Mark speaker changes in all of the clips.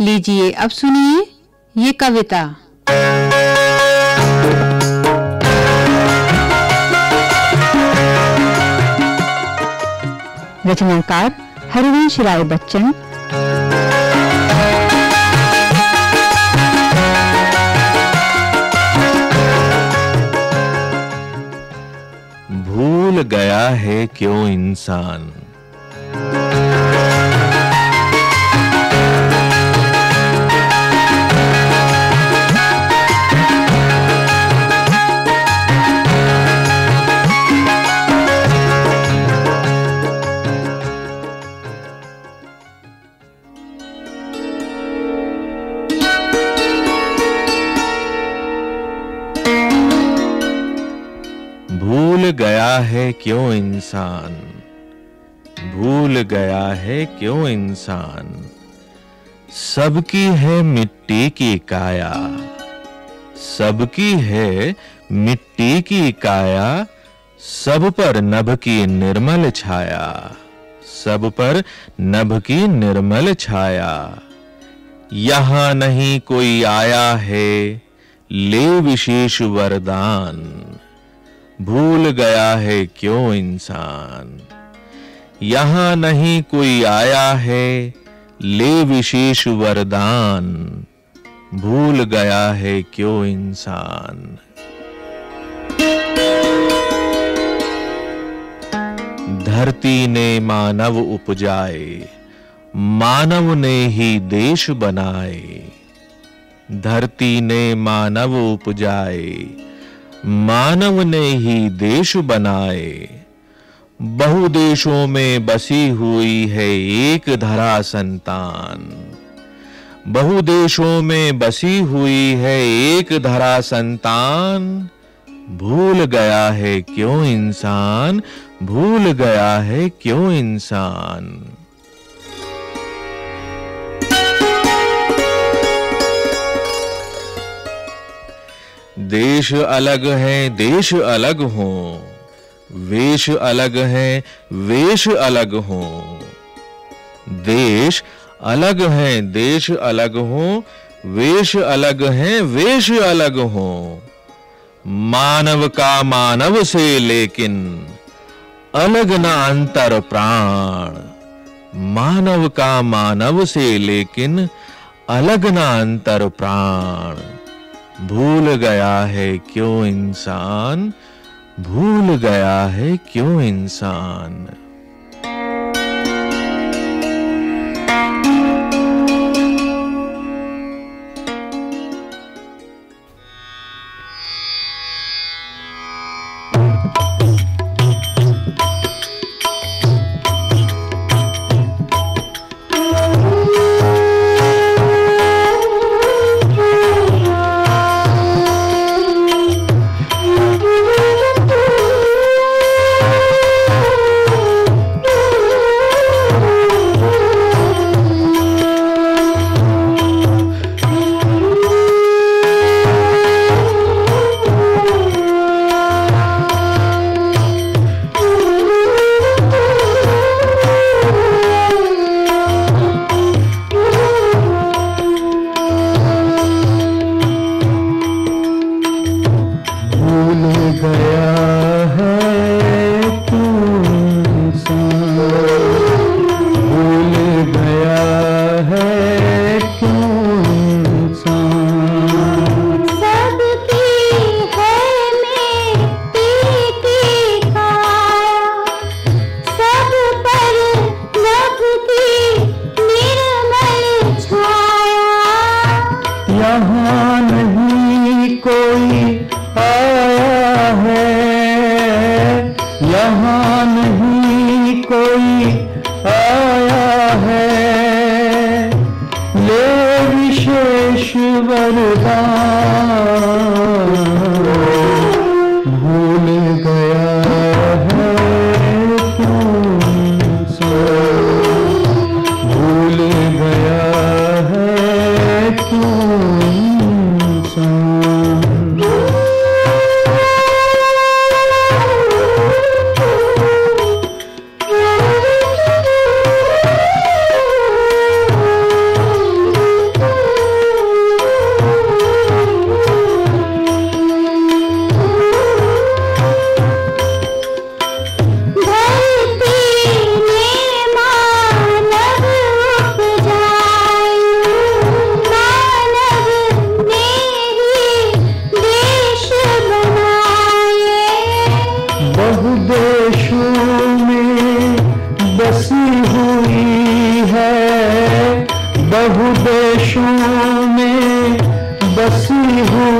Speaker 1: लीजिए। अब सुनिए ये कविता। रचनाकार हरिवंश राय बच्चन।
Speaker 2: भूल गया है क्यों इंसान? भूल गया है क्यों इंसान? भूल गया है क्यों इंसान? सबकी है मिट्टी की काया। सबकी है मिट्टी की काया। सब पर नभ की निर्मल छाया। सब पर नभ की निर्मल छाया। यहाँ नहीं कोई आया है। ले विशेष वरदान। भूल गया है क्यों इंसान? यहाँ नहीं कोई आया है, ले विशेष वरदान। भूल गया है क्यों इंसान? धरती ने मानव उपजाए, मानव ने ही देश बनाए। धरती ने मानव उपजाए मानव ने ही देश बनाए। बहु देशों में बसी हुई है एक धरा संतान बहु देशों में बसी हुई है एक धरा संतान भूल गया है क्यों इंसान? भूल गया है क्यों इंसान? देश अलग है, देश अलग हो। वेश अलग है, वेश अलग हो। देश अलग है, देश अलग हो। वेश अलग है, वेश अलग हो। मानव का मानव से लेकिन अलग ना अंतर प्राण। मानव का मानव से लेकिन अलग ना अंतर प्राण। भूल गया है क्यों इंसान? भूल गया है क्यों इंसान?
Speaker 3: बहु देशों में बसी हुई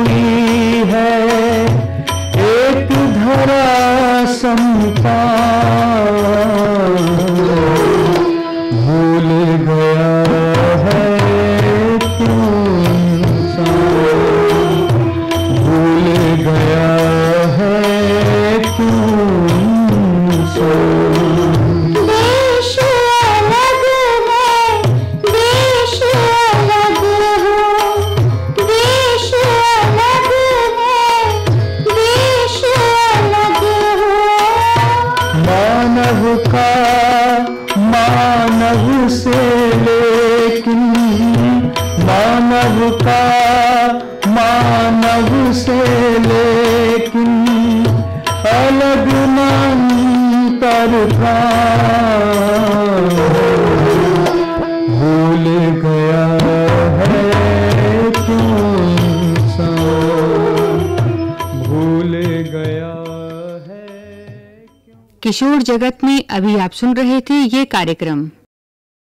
Speaker 1: किशोर जगत में अभी आप सुन रहे थे ये कार्यक्रम।